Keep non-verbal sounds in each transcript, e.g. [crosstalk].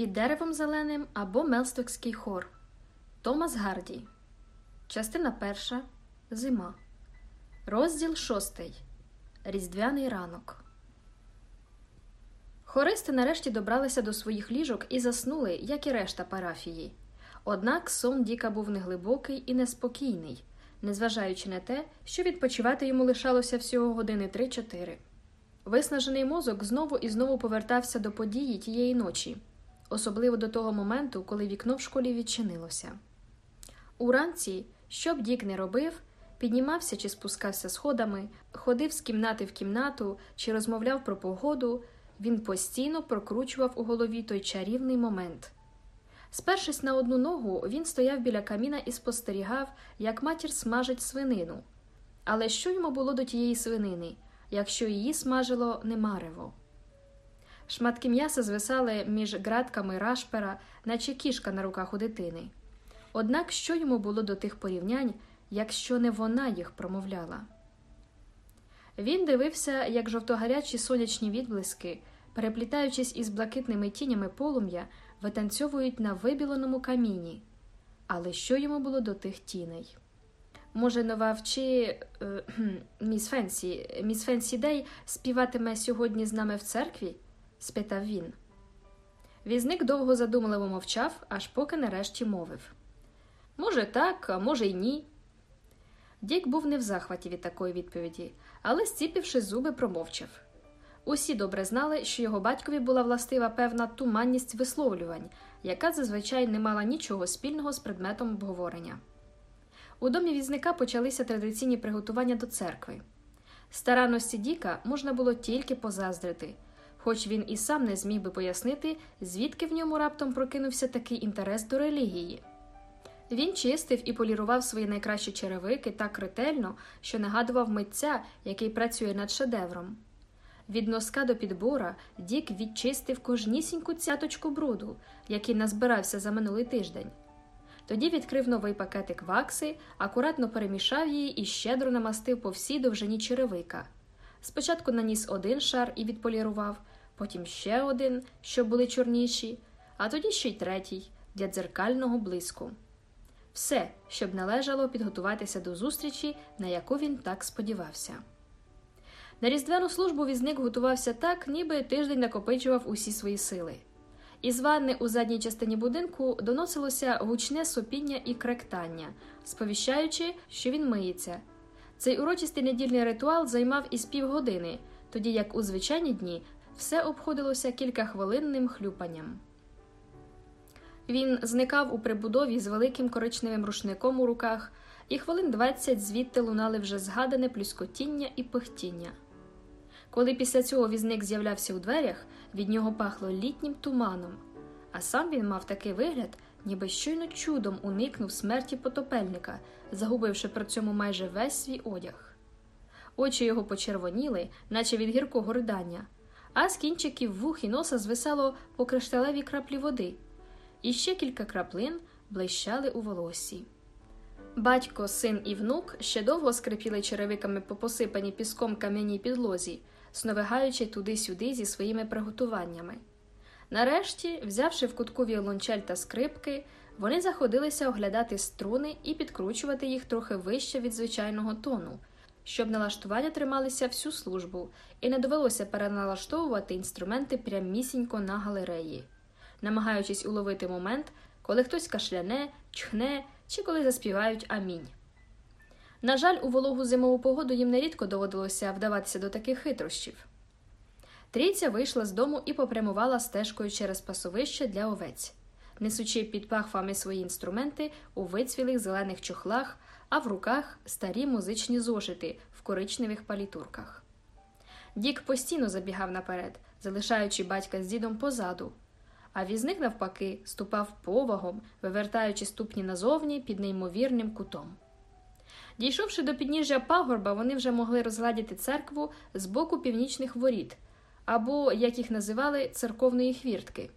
Під деревом зеленим або Мелстокський хор Томас Гарді. Частина перша. Зима. Розділ шостий. Різдвяний ранок. Хористи нарешті добралися до своїх ліжок і заснули, як і решта парафії. Однак сон Діка був неглибокий і неспокійний, незважаючи на те, що відпочивати йому лишалося всього години три-чотири. Виснажений мозок знову і знову повертався до події тієї ночі, особливо до того моменту, коли вікно в школі відчинилося. Уранці, що б Дік не робив, піднімався чи спускався сходами, ходив з кімнати в кімнату чи розмовляв про погоду, він постійно прокручував у голові той чарівний момент. Спершись на одну ногу, він стояв біля каміна і спостерігав, як матір смажить свинину. Але що йому було до тієї свинини, якщо її смажило не марево? Шматки м'яса звисали між ґратками рашпера, наче кішка на руках у дитини. Однак що йому було до тих порівнянь, якщо не вона їх промовляла? Він дивився, як жовтогарячі сонячні відблиски, переплітаючись із блакитними тінями полум'я, витанцьовують на вибіленому каміні. Але що йому було до тих тіней? Може, нова вчителька, [clears throat] міс Фенсі, міс Фенсі Дей співатиме сьогодні з нами в церкві? Спитав він. Візник довго задумливо мовчав, аж поки нарешті мовив. Може, так, а може, й ні. Дік був не в захваті від такої відповіді, але, зціпивши зуби, промовчав. Усі добре знали, що його батькові була властива певна туманність висловлювань, яка зазвичай не мала нічого спільного з предметом обговорення. У домі візника почалися традиційні приготування до церкви. Старанності Діка можна було тільки позаздрити, хоч він і сам не зміг би пояснити, звідки в ньому раптом прокинувся такий інтерес до релігії. Він чистив і полірував свої найкращі черевики так ретельно, що нагадував митця, який працює над шедевром. Від носка до підбора Дік відчистив кожнісіньку цяточку бруду, який назбирався за минулий тиждень. Тоді відкрив новий пакетик вакси, акуратно перемішав її і щедро намастив по всій довжині черевика. Спочатку наніс один шар і відполірував, потім ще один, щоб були чорніші, а тоді ще й третій для дзеркального блиску. Все, щоб належало підготуватися до зустрічі, на яку він так сподівався. На різдвяну службу візник готувався так, ніби тиждень накопичував усі свої сили. Із ванни у задній частині будинку доносилося гучне сопіння і кректання, сповіщаючи, що він миється. Цей урочистий недільний ритуал займав із півгодини, тоді як у звичайні дні все обходилося кількахвилинним хлюпанням. Він зникав у прибудові з великим коричневим рушником у руках, і хвилин двадцять звідти лунали вже згадане плюскотіння і пихтіння. Коли після цього візник з'являвся у дверях, від нього пахло літнім туманом, а сам він мав такий вигляд, ніби щойно чудом уникнув смерті потопельника, загубивши при цьому майже весь свій одяг. Очі його почервоніли, наче від гіркого ридання, а з кінчиків вух і носа звисало по кришталевій краплі води, і ще кілька краплин блищали у волосі. Батько, син і внук ще довго скрипіли черевиками по посипаній піском кам'яній підлозі, сновигаючи туди-сюди зі своїми приготуваннями. Нарешті, взявши в кутку віолончель та скрипки, вони заходилися оглядати струни і підкручувати їх трохи вище від звичайного тону, щоб налаштування трималися всю службу і не довелося переналаштовувати інструменти прямісінько на галереї, намагаючись уловити момент, коли хтось кашляне, чхне чи коли заспівають амінь. На жаль, у вологу зимову погоду їм нерідко доводилося вдаватися до таких хитрощів. Трійця вийшла з дому і попрямувала стежкою через пасовище для овець, несучи під пахвами свої інструменти у вицвілих зелених чохлах, а в руках старі музичні зошити в коричневих палітурках. Дік постійно забігав наперед, залишаючи батька з дідом позаду, а візник, навпаки, ступав повагом, вивертаючи ступні назовні під неймовірним кутом. Дійшовши до підніжжя пагорба, вони вже могли розгладіти церкву з боку північних воріт, або, як їх називали, церковної хвіртки.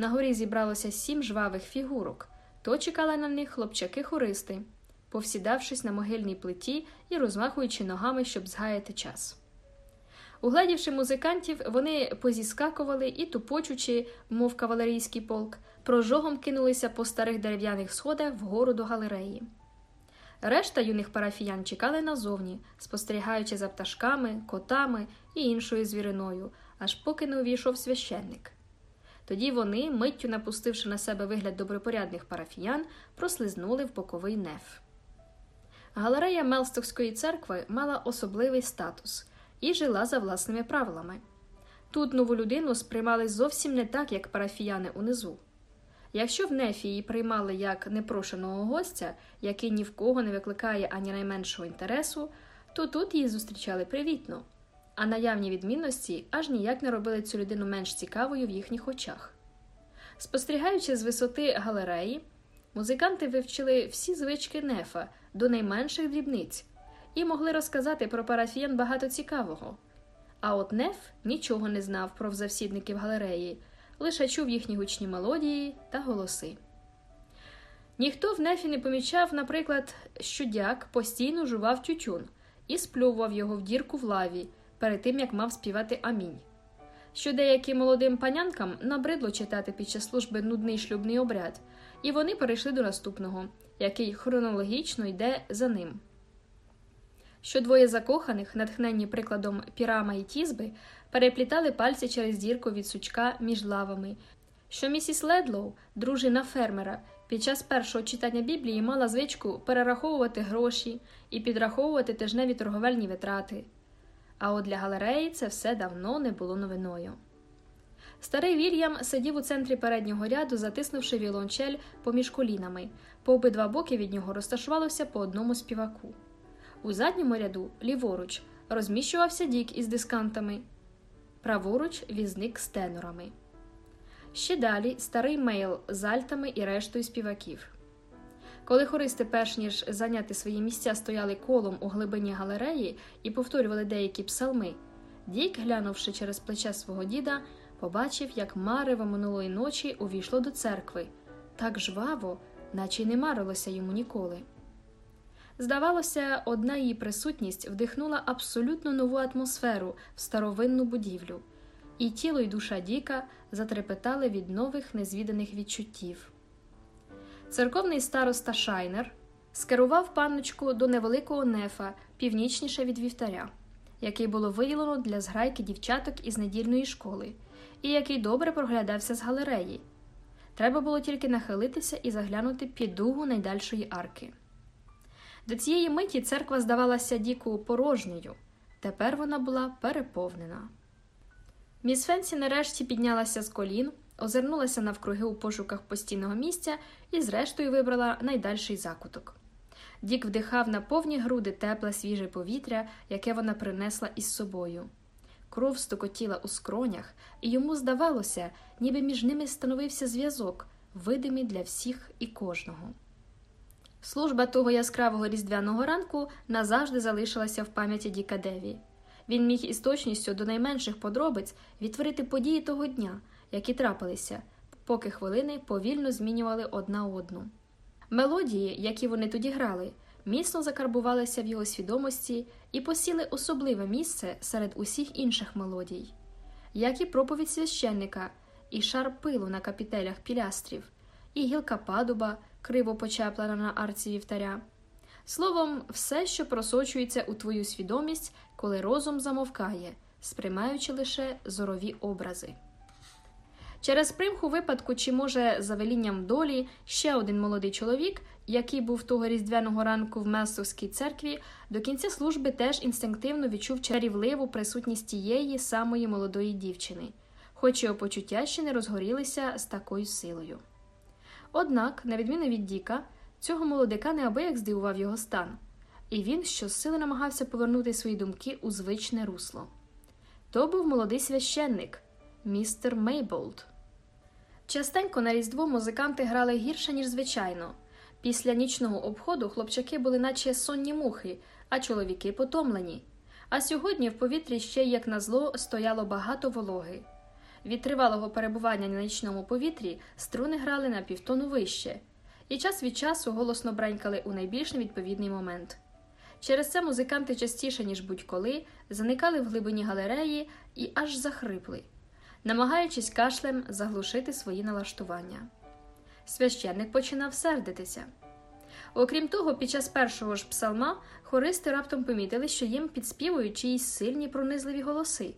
На горі зібралося сім жвавих фігурок, то чекали на них хлопчаки-хористи, повсідавшись на могильній плиті і розмахуючи ногами, щоб згаяти час. Угледівши музикантів, вони позіскакували і, тупочучи, мов кавалерійський полк, прожогом кинулися по старих дерев'яних сходах вгору до галереї. Решта юних парафіян чекали назовні, спостерігаючи за пташками, котами і іншою звіриною, аж поки не увійшов священник. Тоді вони, миттю напустивши на себе вигляд добропорядних парафіян, прослизнули в боковий неф. Галерея Мелстокської церкви мала особливий статус і жила за власними правилами. Тут нову людину сприймали зовсім не так, як парафіяни унизу. Якщо в нефі її приймали як непрошеного гостя, який ні в кого не викликає ані найменшого інтересу, то тут її зустрічали привітно, а наявні відмінності аж ніяк не робили цю людину менш цікавою в їхніх очах. Спостерігаючи з висоти галереї, музиканти вивчили всі звички нефа до найменших дрібниць і могли розказати про парафіян багато цікавого. А от неф нічого не знав про завсідників галереї лише чув їхні гучні мелодії та голоси. Ніхто в нефі не помічав, наприклад, що дяк постійно жував тютюн і сплював його в дірку в лаві перед тим як мав співати амінь. Що деяким молодим панянкам набридло читати під час служби нудний шлюбний обряд, і вони перейшли до наступного, який хронологічно йде за ним. Що двоє закоханих, натхненні прикладом пірама і тізби, переплітали пальці через дірку від сучка між лавами, що місіс Ледлоу, дружина фермера, під час першого читання Біблії мала звичку перераховувати гроші і підраховувати тижневі торговельні витрати. А от для галереї це все давно не було новиною. Старий Вільям сидів у центрі переднього ряду, затиснувши вілончель поміж колінами, по обидва боки від нього розташувалося по одному співаку. У задньому ряду, ліворуч, розміщувався дік із дискантами праворуч візник з тенорами. Ще далі старий мейл з альтами і рештою співаків. Коли хористи, перш ніж зайняти свої місця, стояли колом у глибині галереї і повторювали деякі псалми, Дік, глянувши через плече свого діда, побачив, як марево минулої ночі увійшло до церкви так жваво, наче й не марилося йому ніколи. Здавалося, одна її присутність вдихнула абсолютно нову атмосферу в старовинну будівлю, і тіло й душа Діка затрепетали від нових незвіданих відчуттів. Церковний староста Шайнер скерував панночку до невеликого нефа північніше від вівтаря, який було виділено для зграйки дівчаток із недільної школи, і який добре проглядався з галереї. Треба було тільки нахилитися і заглянути під дугу найдальшої арки. До цієї миті церква здавалася Діку порожньою, тепер вона була переповнена. Міс Фенсі нарешті піднялася з колін, озирнулася навкруги у пошуках постійного місця і, зрештою, вибрала найдальший закуток. Дік вдихав на повні груди тепле свіже повітря, яке вона принесла із собою. Кров стокотіла у скронях, і йому здавалося, ніби між ними становився зв'язок, видимий для всіх і кожного. Служба того яскравого різдвяного ранку назавжди залишилася в пам'яті Діка Деві. Він міг із точністю до найменших подробиць відтворити події того дня, які трапилися, поки хвилини повільно змінювали одна одну. Мелодії, які вони тоді грали, міцно закарбувалися в його свідомості і посіли особливе місце серед усіх інших мелодій, як і проповідь священника, і шар пилу на капітелях пілястрів, і гілка падуба криво почеплена на арці вівтаря. Словом, все, що просочується у твою свідомість, коли розум замовкає, сприймаючи лише зорові образи. Через примху випадку, чи, може, за велінням долі, ще один молодий чоловік, який був того різдвяного ранку в Мелсовській церкві, до кінця служби теж інстинктивно відчув чарівливу присутність тієї самої молодої дівчини, хоч його почуття ще не розгорілися з такою силою. Однак, на відміну від Діка, цього молодика неабияк здивував його стан, і він щосили намагався повернути свої думки у звичне русло. То був молодий священник, містер Мейболд. Частенько на різдво музиканти грали гірше, ніж звичайно. Після нічного обходу хлопчаки були, наче сонні мухи, а чоловіки потомлені. А сьогодні в повітрі ще, як назло, стояло багато вологи. Від тривалого перебування на нічному повітрі струни грали на півтону вище, і час від часу голосно бренькали у найбільш невідповідний момент. Через це музиканти частіше, ніж будь-коли, заникали в глибині галереї і аж захрипли, намагаючись кашлем заглушити свої налаштування. Священник починав сердитися. Окрім того, під час першого ж псалма хористи раптом помітили, що їм підспівують чиїсь сильні пронизливі голоси.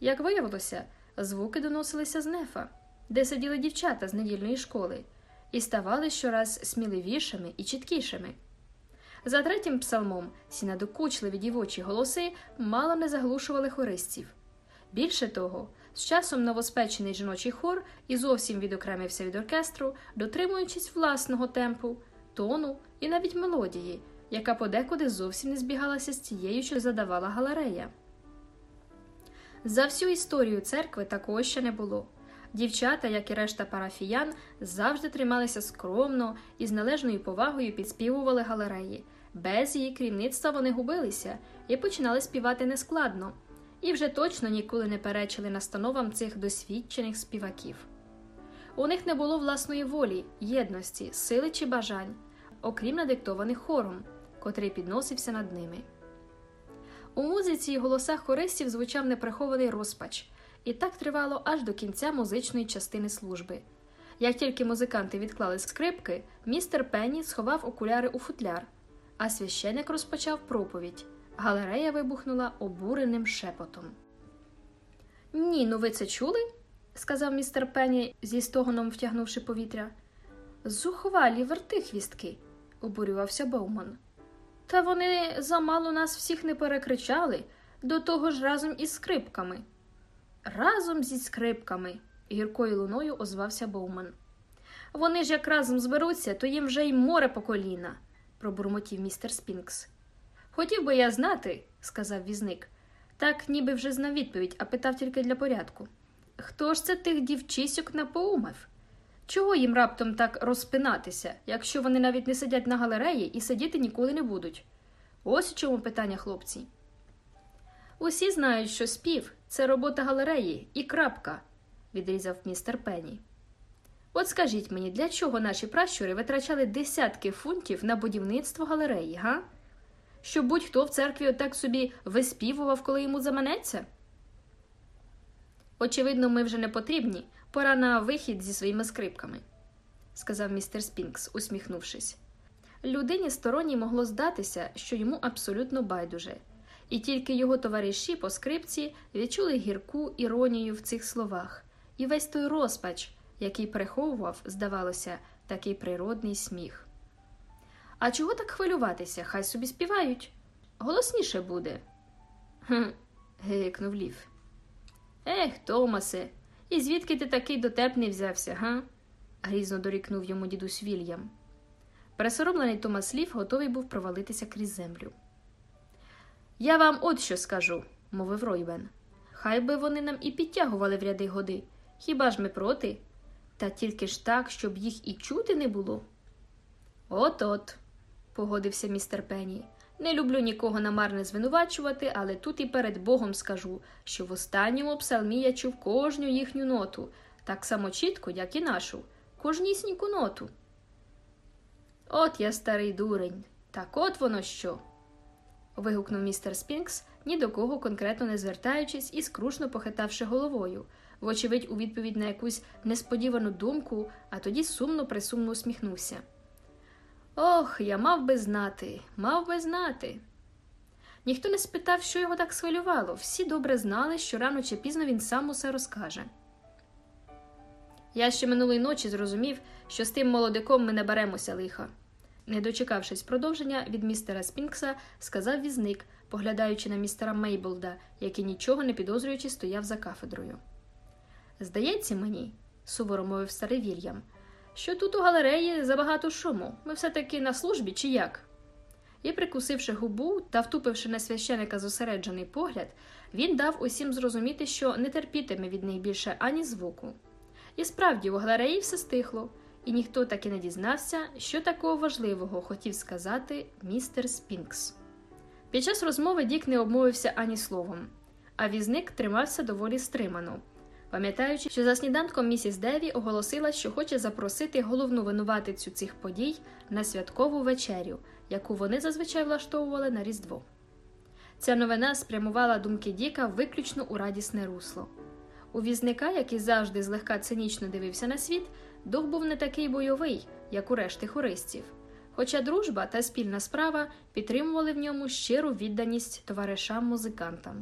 Як виявилося, звуки доносилися з нефа, де сиділи дівчата з недільної школи, і ставали щораз сміливішими і чіткішими. За третім псалмом ці надокучливі дівочі голоси мало не заглушували хористів. Більше того, з часом новоспечений жіночий хор і зовсім відокремився від оркестру, дотримуючись власного темпу, тону і навіть мелодії, яка подекуди зовсім не збігалася з тією, що задавала галерея. За всю історію церкви такого ще не було. Дівчата, як і решта парафіян, завжди трималися скромно і з належною повагою підспівували галереї. Без її керівництва вони губилися і починали співати нескладно, і вже точно ніколи не перечили настановам цих досвідчених співаків. У них не було власної волі, єдності, сили чи бажань, окрім надиктованих хором, котрий підносився над ними. У музиці і голосах хористів звучав неприхований розпач, і так тривало аж до кінця музичної частини служби. Як тільки музиканти відклали скрипки, містер Пенні сховав окуляри у футляр, а священик розпочав проповідь. Галерея вибухнула обуреним шепотом. Ні, ну ви це чули? сказав містер Пенні, зі стогоном втягнувши повітря. Зухвалі верти хвістки, обурювався Боуман. Та вони замало нас всіх не перекричали, до того ж разом із скрипками. Разом зі скрипками, гіркою луною озвався Боуман. Вони ж як разом зберуться, то їм вже й море по коліна, пробурмотів містер Спінкс. Хотів би я знати, сказав візник, так ніби вже знав відповідь, а питав тільки для порядку. Хто ж це тих дівчисьок напоумив? Чого їм раптом так розпинатися, якщо вони навіть не сидять на галереї і сидіти ніколи не будуть? Ось у чому питання, хлопці. Усі знають, що спів це робота галереї і крапка, відрізав містер Пенні. От скажіть мені, для чого наші пращури витрачали десятки фунтів на будівництво галереї, га? Щоб будь-хто в церкві отак собі виспівував, коли йому заманеться? Очевидно, ми вже не потрібні. Пора на вихід зі своїми скрипками, сказав містер Спінкс, усміхнувшись. Людині сторонній могло здатися, що йому абсолютно байдуже, і тільки його товариші по скрипці відчули гірку іронію в цих словах, і весь той розпач, який приховував, здавалося, такий природний сміх. А чого так хвилюватися? Хай собі співають. Голосніше буде. Хм, гикнув лів. Ех, Томасе, і звідки ти такий дотепний взявся, га? грізно дорікнув йому дідусь Вільям. Пересоромлений Томас Лів готовий був провалитися крізь землю. Я вам от що скажу, мовив Ройбен. Хай би вони нам і підтягували в ряди годи. Хіба ж ми проти? Та тільки ж так, щоб їх і чути не було. От от, погодився містер Пенні. Не люблю нікого намарне звинувачувати, але тут і перед Богом скажу, що в останньому псалмі я чув кожну їхню ноту, так само чітко, як і нашу, кожнісіньку ноту. От я старий дурень, так от воно що. вигукнув містер Спінкс, ні до кого конкретно не звертаючись і скрушно похитавши головою, вочевидь, у відповідь на якусь несподівану думку, а тоді сумно присумно усміхнувся. Ох, я мав би знати, мав би знати. Ніхто не спитав, що його так схвилювало. Всі добре знали, що рано чи пізно він сам усе розкаже. Я ще минулої ночі зрозумів, що з тим молодиком ми не беремося лиха. Не дочекавшись продовження від містера Спінкса, сказав візник, поглядаючи на містера Мейблда, який нічого не підозрюючи стояв за кафедрою. Здається мені, суворо мовив старий Вільям, що тут у галереї забагато шуму. Ми все таки на службі чи як? І, прикусивши губу та втупивши на священика зосереджений погляд, він дав усім зрозуміти, що не терпітиме від них більше ані звуку. І справді у галереї все стихло, і ніхто так і не дізнався, що такого важливого хотів сказати містер Спінкс. Під час розмови Дік не обмовився ані словом, а візник тримався доволі стримано пам'ятаючи, що за сніданком місіс Деві оголосила, що хоче запросити головну винуватицю цих подій на святкову вечерю, яку вони зазвичай влаштовували на Різдво. Ця новина спрямувала думки Діка виключно у радісне русло. У візника, який завжди злегка цинічно дивився на світ, дух був не такий бойовий, як у решти хористів. Хоча дружба та спільна справа підтримували в ньому щиру відданість товаришам-музикантам.